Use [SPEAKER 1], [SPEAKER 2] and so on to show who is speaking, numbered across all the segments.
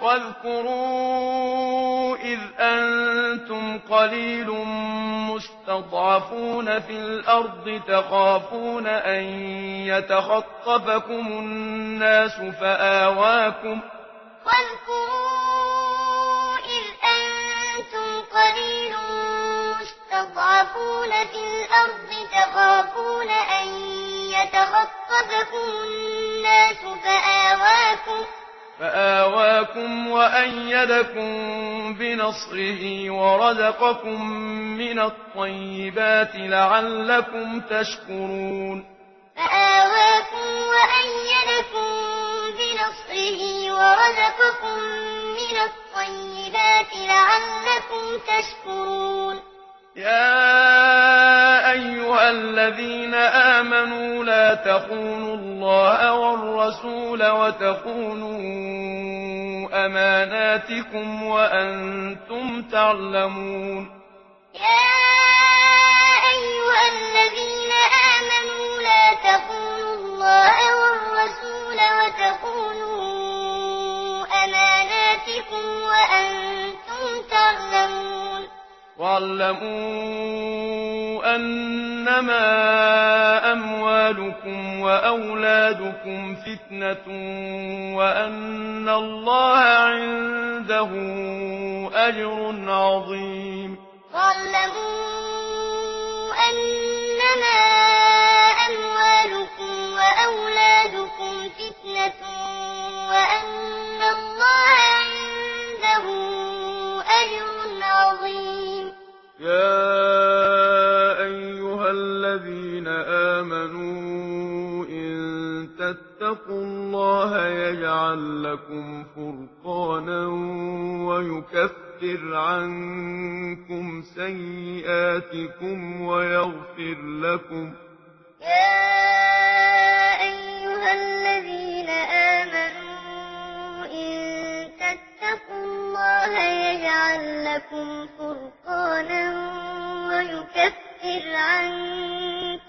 [SPEAKER 1] واذكروا إذ أنتم قليل مستضعفون في الأرض تخافون أن يتخطفكم الناس فآواكم
[SPEAKER 2] واذكروا إذ أنتم قليل مستضعفون في الأرض تخافون أن يتخطفكم الناس فآواكم
[SPEAKER 1] لكم وأيدكم بنصره ورزقكم من الطيبات لعلكم تشكرون
[SPEAKER 2] فآواكم وأيدكم بنصره ورزقكم من الطيبات لعلكم تشكرون
[SPEAKER 1] يا أيها الذين آمنوا لا تخونوا الله والرسول وتخونوا أماناتكم وأنتم تعلمون.
[SPEAKER 2] يا أيها الذين آمنوا لا تقولوا الله والرسول وتقولوا أماناتكم وأنتم تعلمون.
[SPEAKER 1] واعلموا أنما أموالكم وأولادكم فتنة وأن الله عنده أجر عظيم الذين آمنوا إن تتقوا الله يجعل لكم فرقانا ويكفر عنكم سيئاتكم ويغفر لكم
[SPEAKER 2] يا أيها الذين آمنوا إن تتقوا الله يجعل لكم فرقانا ويكفر عنكم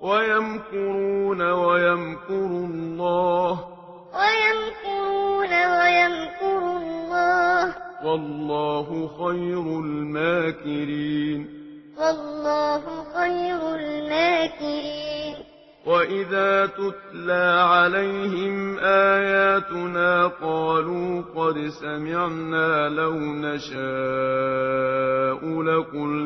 [SPEAKER 1] ويمكرون ويمكر الله.
[SPEAKER 2] ويمكرون ويمكر الله.
[SPEAKER 1] والله خير الماكرين.
[SPEAKER 2] والله خير الماكرين.
[SPEAKER 1] وَإِذَا تُتْلَى عَلَيْهِمْ آيَاتُنَا قَالُوا قَدْ سَمِعْنَا لَوْ نَشَاءُ لَقُلْنَا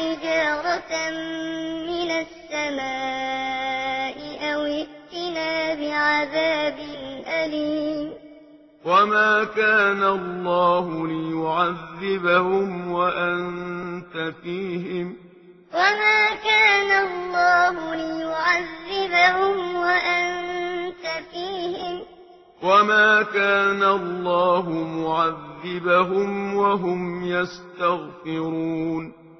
[SPEAKER 2] حجارة من السماء أو اتنا بعذاب أليم.
[SPEAKER 1] وما كان الله ليعذبهم وأنت فيهم.
[SPEAKER 2] وما كان الله ليعذبهم وأنت فيهم.
[SPEAKER 1] وما كان الله معذبهم وهم يستغفرون.